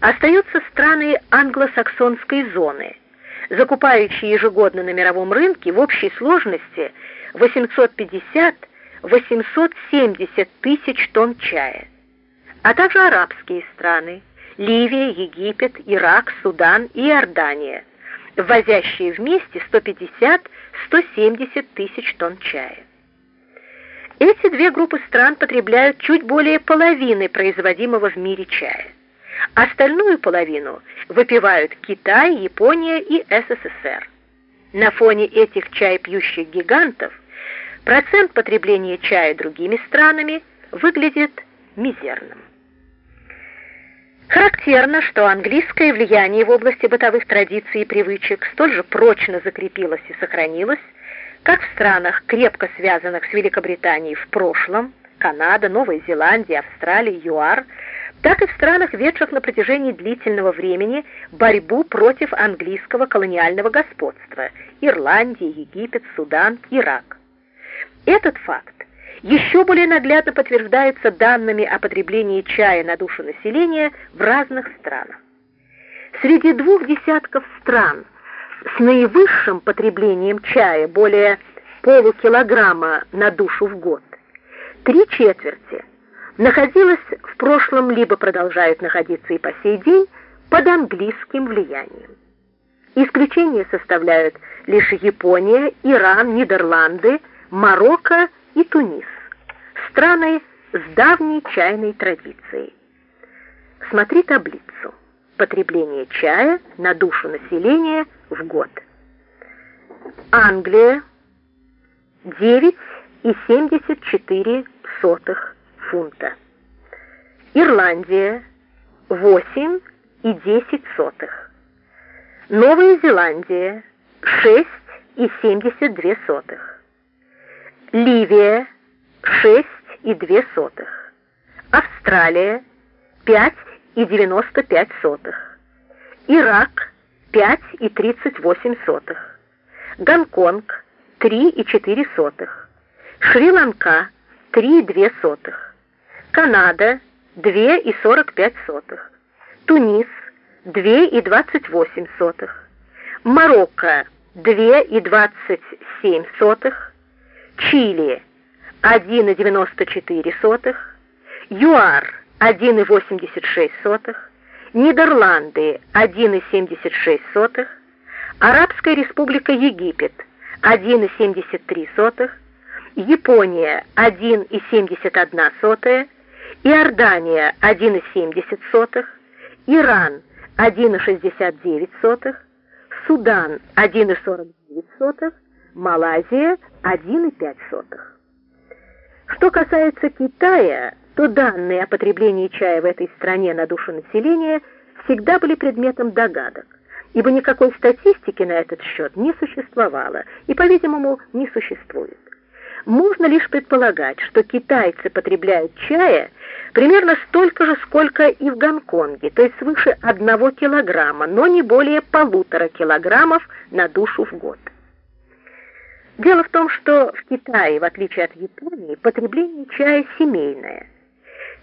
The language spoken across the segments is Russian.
остаются страны англосаксонской зоны, закупающие ежегодно на мировом рынке в общей сложности 850-870 тысяч тонн чая, а также арабские страны Ливия, Египет, Ирак, Судан и Иордания, ввозящие вместе 150-170 тысяч тонн чая. Эти две группы стран потребляют чуть более половины производимого в мире чая. Остальную половину выпивают Китай, Япония и СССР. На фоне этих чай-пьющих гигантов процент потребления чая другими странами выглядит мизерным. Характерно, что английское влияние в области бытовых традиций и привычек столь же прочно закрепилось и сохранилось, как в странах, крепко связанных с Великобританией в прошлом, Канада, Новая Зеландия, Австралия, ЮАР, так и в странах, ведших на протяжении длительного времени борьбу против английского колониального господства – Ирландия, Египет, Судан, Ирак. Этот факт еще более наглядно подтверждается данными о потреблении чая на душу населения в разных странах. Среди двух десятков стран с наивысшим потреблением чая более полукилограмма на душу в год, три четверти находилась в прошлом либо продолжают находиться и по сей день под английским влиянием. Исключение составляют лишь Япония, Иран, Нидерланды, Марокко и Тунис, страны с давней чайной традицией. Смотри таблицу. Потребление чая на душу населения в год. Англия 9,74 фунта. Ирландия 8,10. Новая Зеландия 6,72. Ливия 6,2. Австралия 5,95. Ирак 5,38. Гонконг 3,4. Шри-Ланка 3,2. Канада 2,45. Тунис 2,28. Марокко 2,27. Чили 1,94, ЮАР 1,86, Нидерланды 1,76, Арабская республика Египет 1,73, Япония 1,71, Иордания 1,70, Иран 1,69, Судан 1,49, Малайзия 1,5. Что касается Китая, то данные о потреблении чая в этой стране на душу населения всегда были предметом догадок, ибо никакой статистики на этот счет не существовало и, по-видимому, не существует. Можно лишь предполагать, что китайцы потребляют чая примерно столько же, сколько и в Гонконге, то есть свыше одного килограмма, но не более полутора килограммов на душу в год. Дело в том, что в Китае, в отличие от Японии, потребление чая семейное.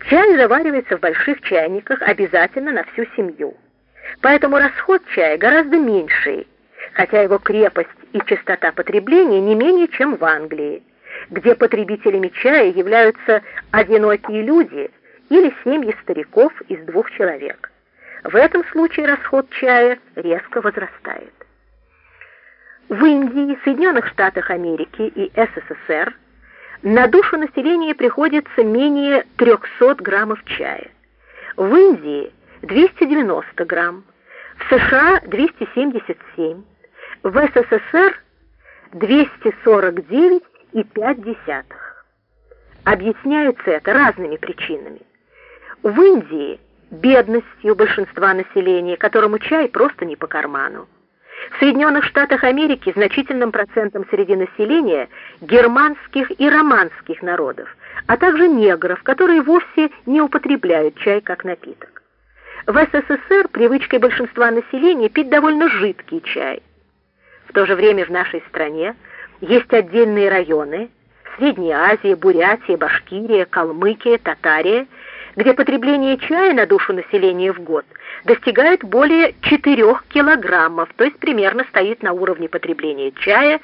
Чай заваривается в больших чайниках обязательно на всю семью. Поэтому расход чая гораздо меньший, хотя его крепость и частота потребления не менее, чем в Англии, где потребителями чая являются одинокие люди или семьи стариков из двух человек. В этом случае расход чая резко возрастает. В Индии, Соединенных Штатах Америки и СССР на душу населения приходится менее 300 граммов чая. В Индии 290 грамм, в США 277, в СССР 249,5. Объясняется это разными причинами. В Индии бедностью большинства населения, которому чай просто не по карману. В Соединенных Штатах Америки значительным процентом среди населения германских и романских народов, а также негров, которые вовсе не употребляют чай как напиток. В СССР привычкой большинства населения пить довольно жидкий чай. В то же время в нашей стране есть отдельные районы Средняя Азия, Бурятия, Башкирия, Калмыкия, Татария, где потребление чая на душу населения в год достигает более 4 килограммов, то есть примерно стоит на уровне потребления чая